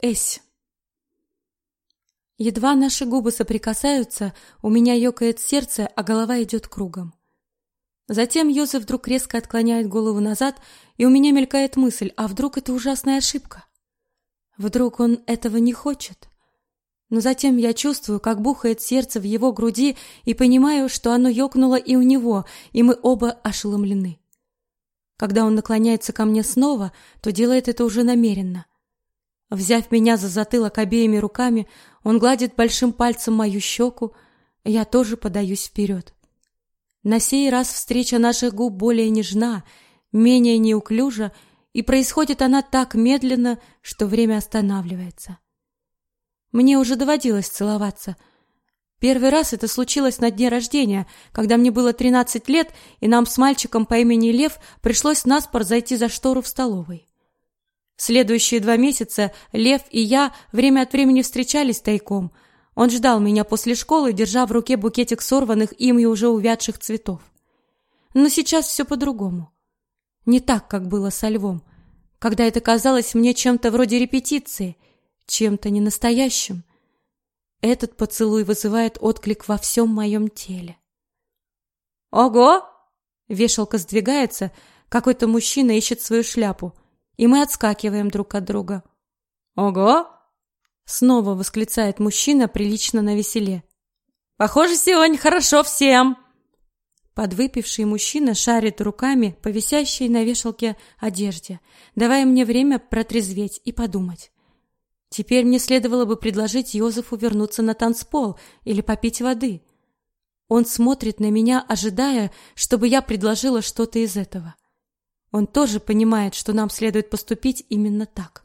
Эсь. Едва наши губы соприкасаются, у меня ёкает сердце, а голова идет кругом. Затем Йозеф вдруг резко отклоняет голову назад, и у меня мелькает мысль, а вдруг это ужасная ошибка? Вдруг он этого не хочет? Но затем я чувствую, как бухает сердце в его груди, и понимаю, что оно ёкнуло и у него, и мы оба ошеломлены. Когда он наклоняется ко мне снова, то делает это уже намеренно. Взяв меня за затылок обеими руками, он гладит большим пальцем мою щеку, я тоже подаюсь вперед. На сей раз встреча наших губ более нежна, менее неуклюжа, и происходит она так медленно, что время останавливается. Мне уже доводилось целоваться. Первый раз это случилось на дне рождения, когда мне было 13 лет, и нам с мальчиком по имени Лев пришлось наспор зайти за штору в столовой. Следующие два месяца Лев и я время от времени встречались тайком. Он ждал меня после школы, держа в руке букетик сорванных им и уже увядших цветов. Но сейчас все по-другому. Не так, как было со Львом, когда это казалось мне чем-то вроде репетиции, чем-то ненастоящим. Этот поцелуй вызывает отклик во всем моем теле. Ого! Вешалка сдвигается, какой-то мужчина ищет свою шляпу и мы отскакиваем друг от друга. Ого! Снова восклицает мужчина прилично на веселе. Похоже, сегодня хорошо всем. Подвыпивший мужчина шарит руками по висящей на вешалке одежде, давая мне время протрезветь и подумать. Теперь мне следовало бы предложить Йозефу вернуться на танцпол или попить воды. Он смотрит на меня, ожидая, чтобы я предложила что-то из этого. Он тоже понимает, что нам следует поступить именно так.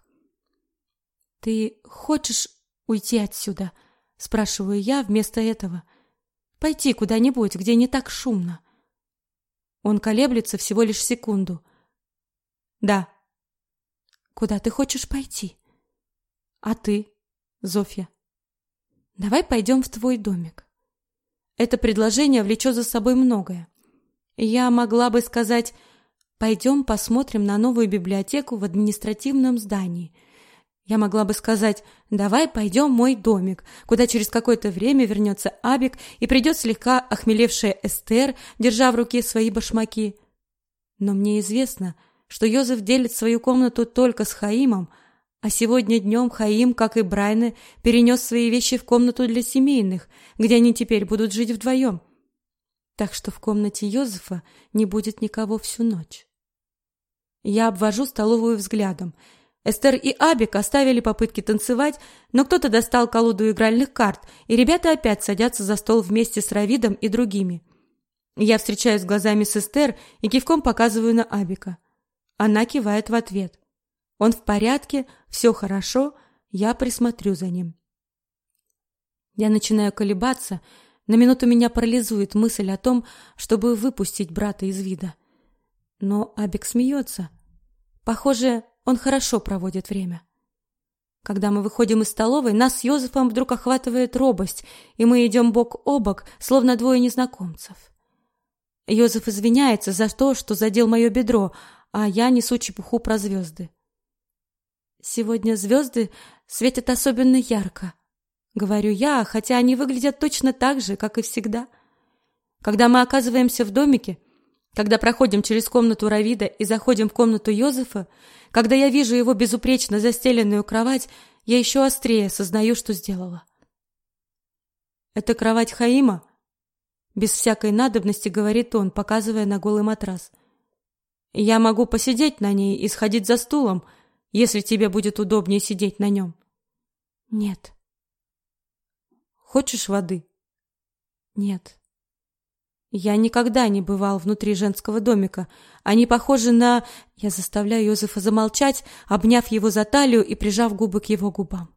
Ты хочешь уйти отсюда? спрашиваю я вместо этого. Пойти куда-нибудь, где не так шумно. Он колеблется всего лишь секунду. Да. Куда ты хочешь пойти? А ты, Зофья? Давай пойдем в твой домик. Это предложение влечет за собой многое. Я могла бы сказать Пойдем посмотрим на новую библиотеку в административном здании. Я могла бы сказать, давай пойдем в мой домик, куда через какое-то время вернется Абик и придет слегка охмелевшая Эстер, держа в руке свои башмаки. Но мне известно, что Йозеф делит свою комнату только с Хаимом, а сегодня днем Хаим, как и Брайне, перенес свои вещи в комнату для семейных, где они теперь будут жить вдвоем. Так что в комнате Йозефа не будет никого всю ночь. Я обвожу столовую взглядом. Эстер и Абик оставили попытки танцевать, но кто-то достал колоду игральных карт, и ребята опять садятся за стол вместе с Равидом и другими. Я встречаюсь глазами с Эстер и кивком показываю на Абика. Она кивает в ответ. Он в порядке, все хорошо, я присмотрю за ним. Я начинаю колебаться, на минуту меня парализует мысль о том, чтобы выпустить брата из вида. Но Абик смеется. Похоже, он хорошо проводит время. Когда мы выходим из столовой, нас с Йозефом вдруг охватывает робость, и мы идем бок о бок, словно двое незнакомцев. Йозеф извиняется за то, что задел мое бедро, а я несу чепуху про звезды. Сегодня звезды светят особенно ярко, говорю я, хотя они выглядят точно так же, как и всегда. Когда мы оказываемся в домике, когда проходим через комнату Равида и заходим в комнату Йозефа, когда я вижу его безупречно застеленную кровать, я еще острее сознаю, что сделала. Это кровать Хаима, без всякой надобности говорит он, показывая на голый матрас. Я могу посидеть на ней и сходить за стулом, если тебе будет удобнее сидеть на нем. Нет. Хочешь воды? Нет. Я никогда не бывал внутри женского домика. Они похожи на... Я заставляю Йозефа замолчать, обняв его за талию и прижав губы к его губам.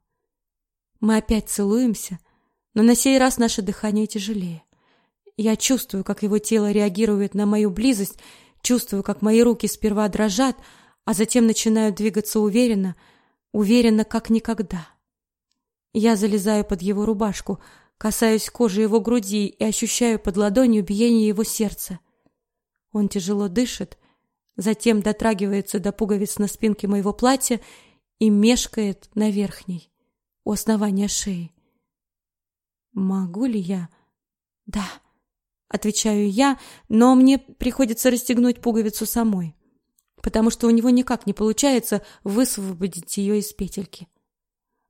Мы опять целуемся, но на сей раз наше дыхание тяжелее. Я чувствую, как его тело реагирует на мою близость, чувствую, как мои руки сперва дрожат, а затем начинают двигаться уверенно, уверенно, как никогда. Я залезаю под его рубашку, Касаюсь кожи его груди и ощущаю под ладонью биение его сердца. Он тяжело дышит, затем дотрагивается до пуговиц на спинке моего платья и мешкает на верхней, у основания шеи. Могу ли я? Да, отвечаю я, но мне приходится расстегнуть пуговицу самой, потому что у него никак не получается высвободить ее из петельки.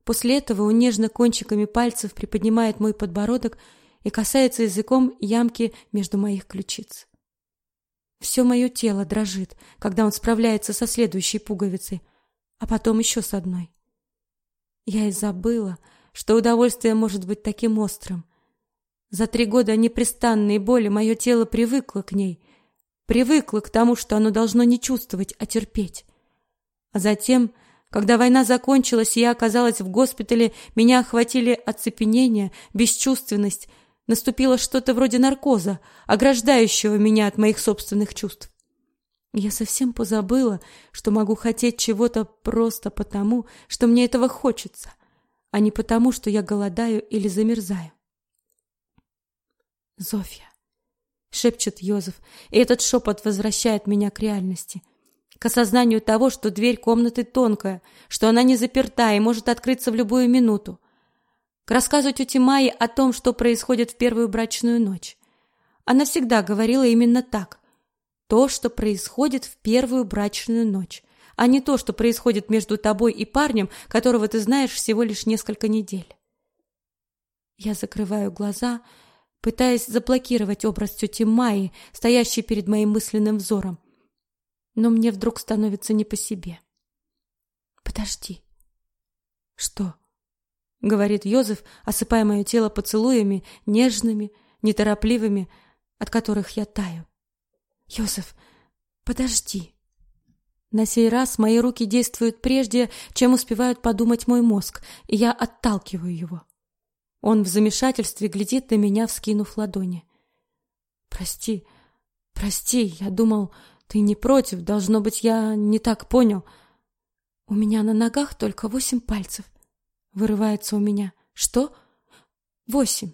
После этого он нежно кончиками пальцев приподнимает мой подбородок и касается языком ямки между моих ключиц. Все мое тело дрожит, когда он справляется со следующей пуговицей, а потом еще с одной. Я и забыла, что удовольствие может быть таким острым. За три года непрестанной боли мое тело привыкло к ней, привыкло к тому, что оно должно не чувствовать, а терпеть. А затем, когда война закончилась и я оказалась в госпитале, меня охватили оцепенение, бесчувственность, наступило что-то вроде наркоза, ограждающего меня от моих собственных чувств. Я совсем позабыла, что могу хотеть чего-то просто потому, что мне этого хочется — а не потому, что я голодаю или замерзаю. Зофья, шепчет Йозеф, и этот шепот возвращает меня к реальности, к осознанию того, что дверь комнаты тонкая, что она не заперта и может открыться в любую минуту, к рассказу тети Майи о том, что происходит в первую брачную ночь. Она всегда говорила именно так: то, что происходит в первую брачную ночь а не то, что происходит между тобой и парнем, которого ты знаешь всего лишь несколько недель. Я закрываю глаза, пытаясь заблокировать образ тети Майи, стоящей перед моим мысленным взором. Но мне вдруг становится не по себе. Подожди. Что? говорит Йозеф, осыпая мое тело поцелуями, нежными, неторопливыми, от которых я таю. Йозеф, подожди. На сей раз мои руки действуют прежде, чем успевают подумать мой мозг, и я отталкиваю его. Он в замешательстве глядит на меня, вскинув ладони. Прости, прости, я думал, ты не против, должно быть, я не так понял. У меня на ногах только восемь пальцев. Вырывается у меня. Что? Восемь.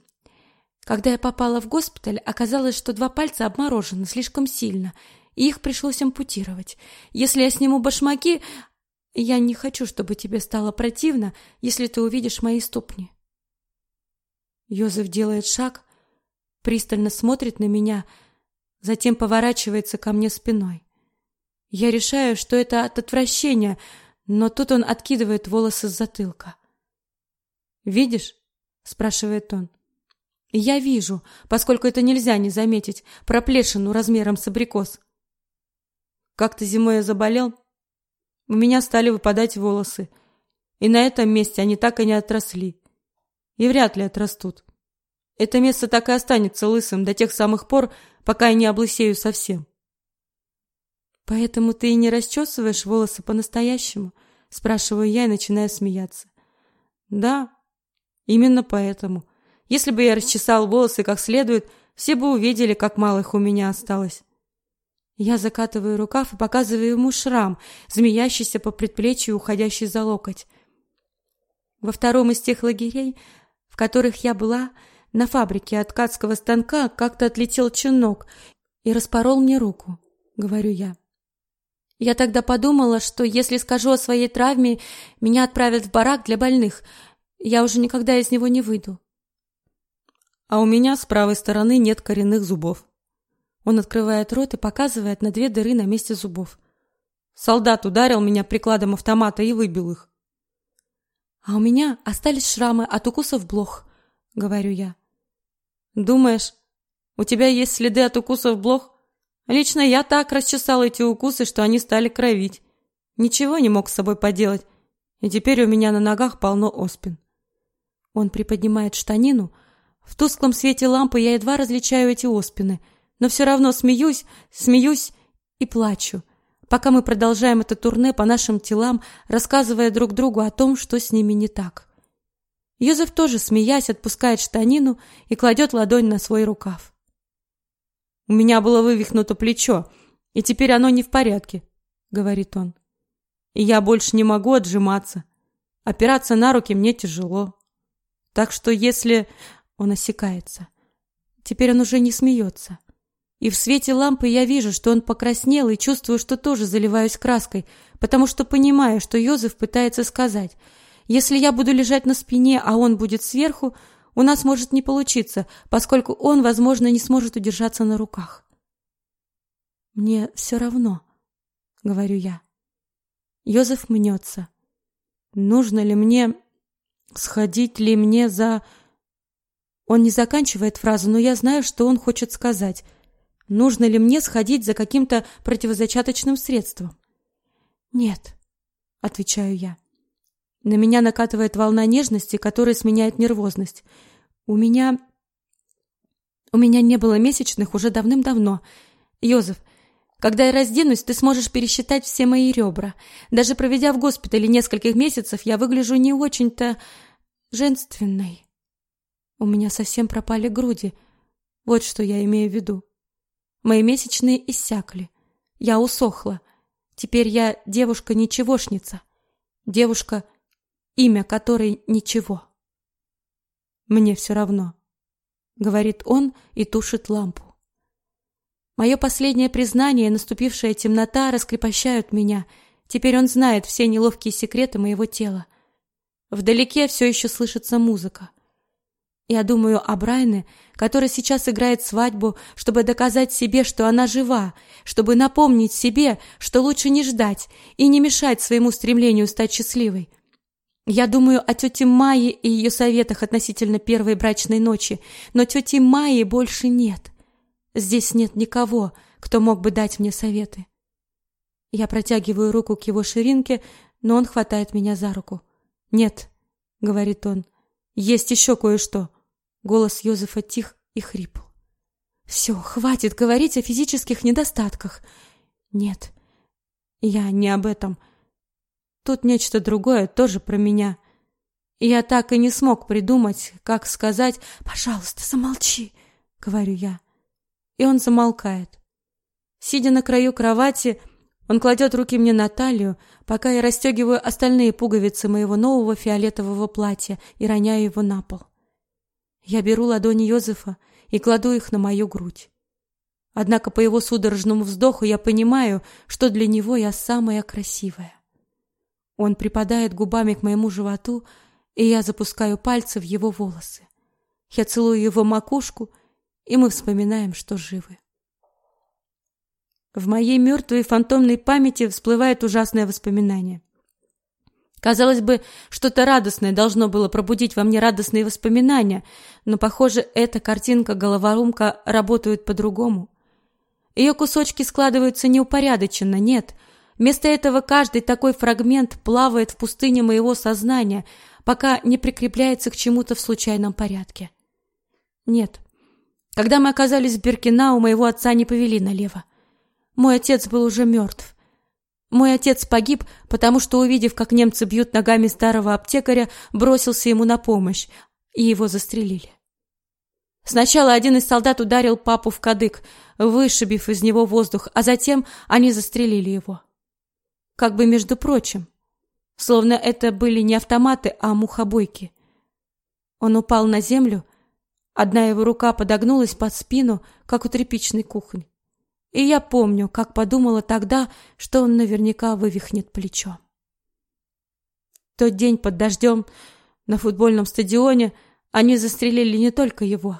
Когда я попала в госпиталь, оказалось, что два пальца обморожены слишком сильно, и их пришлось ампутировать. Если я сниму башмаки, я не хочу, чтобы тебе стало противно, если ты увидишь мои ступни. Йозеф делает шаг, пристально смотрит на меня, затем поворачивается ко мне спиной. Я решаю, что это от отвращения, но тут он откидывает волосы с затылка. Видишь? спрашивает он. Я вижу, поскольку это нельзя не заметить, проплешину размером с абрикос. Как-то зимой я заболел, у меня стали выпадать волосы, и на этом месте они так и не отросли. И вряд ли отрастут. Это место так и останется лысым до тех самых пор, пока я не облысею совсем. Поэтому ты и не расчесываешь волосы по-настоящему, спрашиваю я и начинаю смеяться. Да, именно поэтому. Если бы я расчесал волосы как следует, все бы увидели, как мало их у меня осталось. Я закатываю рукав и показываю ему шрам, змеящийся по предплечью, уходящий за локоть. Во втором из тех лагерей, в которых я была, на фабрике от ткацкого станка как-то отлетел чинок и распорол мне руку, говорю я. Я тогда подумала, что если скажу о своей травме, меня отправят в барак для больных. Я уже никогда из него не выйду. А у меня с правой стороны нет коренных зубов, он открывает рот и показывает на две дыры на месте зубов. Солдат ударил меня прикладом автомата и выбил их. А у меня остались шрамы от укусов блох, говорю я. Думаешь, у тебя есть следы от укусов блох? Лично я так расчесал эти укусы, что они стали кровить. Ничего не мог с собой поделать, и теперь у меня на ногах полно оспин. Он приподнимает штанину. В тусклом свете лампы я едва различаю эти оспины — но все равно смеюсь, смеюсь и плачу, пока мы продолжаем это турне по нашим телам, рассказывая друг другу о том, что с ними не так. Юзеф тоже, смеясь, отпускает штанину и кладет ладонь на свой рукав. У меня было вывихнуто плечо, и теперь оно не в порядке, говорит он. И я больше не могу отжиматься. Опираться на руки мне тяжело. Так что если он осекается, теперь он уже не смеется. И в свете лампы я вижу, что он покраснел и чувствую, что тоже заливаюсь краской, потому что понимаю, что Йозеф пытается сказать: если я буду лежать на спине, а он будет сверху, у нас может не получиться, поскольку он, возможно, не сможет удержаться на руках. Мне все равно, говорю я. Йозеф мнется. Нужно ли мне сходить ли мне за Он не заканчивает фразу, но я знаю, что он хочет сказать. Нужно ли мне сходить за каким-то противозачаточным средством? Нет, отвечаю я. На меня накатывает волна нежности, которая сменяет нервозность. У меня у меня не было месячных уже давным-давно. Йозеф, когда я разденусь, ты сможешь пересчитать все мои ребра. Даже проведя в госпитале нескольких месяцев, я выгляжу не очень-то женственной. У меня совсем пропали груди. Вот что я имею в виду. Мои месячные иссякли. Я усохла. Теперь я девушка-ничегошница. Девушка, имя которой ничего. Мне все равно, говорит он и тушит лампу. Мое последнее признание и наступившая темнота раскрепощают меня. Теперь он знает все неловкие секреты моего тела. Вдалеке все еще слышится музыка. Я думаю о Брайне, который сейчас играет свадьбу, чтобы доказать себе, что она жива, чтобы напомнить себе, что лучше не ждать и не мешать своему стремлению стать счастливой. Я думаю о тете Майе и ее советах относительно первой брачной ночи, но тети Майи больше нет. Здесь нет никого, кто мог бы дать мне советы. Я протягиваю руку к его ширинке, но он хватает меня за руку. «Нет», — говорит он, — «есть еще кое-что». Голос Йозефа тих и хрипл. «Все, хватит говорить о физических недостатках». «Нет, я не об этом. Тут нечто другое, тоже про меня. Я так и не смог придумать, как сказать «пожалуйста, замолчи», — говорю я. И он замолкает. Сидя на краю кровати, он кладет руки мне на талию, пока я расстегиваю остальные пуговицы моего нового фиолетового платья и роняю его на пол. Я беру ладони Йозефа и кладу их на мою грудь. Однако по его судорожному вздоху я понимаю, что для него я самая красивая. Он припадает губами к моему животу, и я запускаю пальцы в его волосы. Я целую его макушку, и мы вспоминаем, что живы. В моей мертвой фантомной памяти всплывает ужасное воспоминание. Казалось бы, что-то радостное должно было пробудить во мне радостные воспоминания, но, похоже, эта картинка-головоломка работает по-другому. Ее кусочки складываются неупорядоченно, нет — Вместо этого каждый такой фрагмент плавает в пустыне моего сознания, пока не прикрепляется к чему-то в случайном порядке. Нет. Когда мы оказались в Беркинау, моего отца не повели налево. Мой отец был уже мертв. Мой отец погиб, потому что, увидев, как немцы бьют ногами старого аптекаря, бросился ему на помощь, и его застрелили. Сначала один из солдат ударил папу в кадык, вышибив из него воздух, а затем они застрелили его как бы между прочим, словно это были не автоматы, а мухобойки. Он упал на землю, одна его рука подогнулась под спину, как у тряпичной кухни. И я помню, как подумала тогда, что он наверняка вывихнет плечо. Тот день под дождем на футбольном стадионе они застрелили не только его.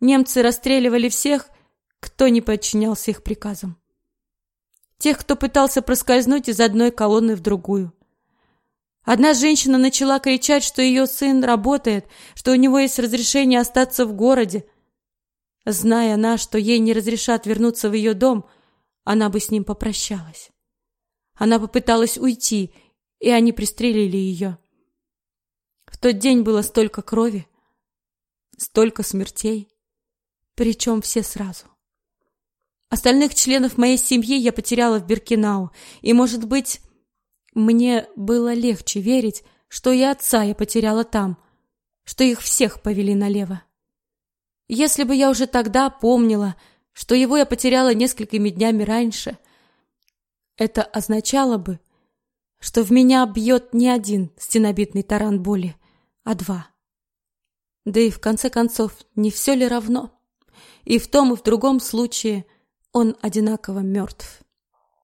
Немцы расстреливали всех, кто не подчинялся их приказам тех, кто пытался проскользнуть из одной колонны в другую. Одна женщина начала кричать, что ее сын работает, что у него есть разрешение остаться в городе. Зная она, что ей не разрешат вернуться в ее дом, она бы с ним попрощалась. Она попыталась уйти, и они пристрелили ее. В тот день было столько крови, столько смертей, причем все сразу. Остальных членов моей семьи я потеряла в Биркинау, и, может быть, мне было легче верить, что и отца я потеряла там, что их всех повели налево. Если бы я уже тогда помнила, что его я потеряла несколькими днями раньше, это означало бы, что в меня бьет не один стенобитный таран боли, а два. Да и в конце концов, не все ли равно? и в том и в другом случае он одинаково мертв.